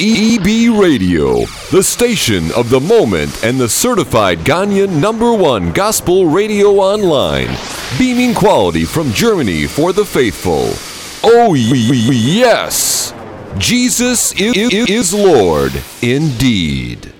EB Radio, the station of the moment and the certified Ghanaian number one gospel radio online, beaming quality from Germany for the faithful. Oh, yes! Jesus is, is Lord indeed.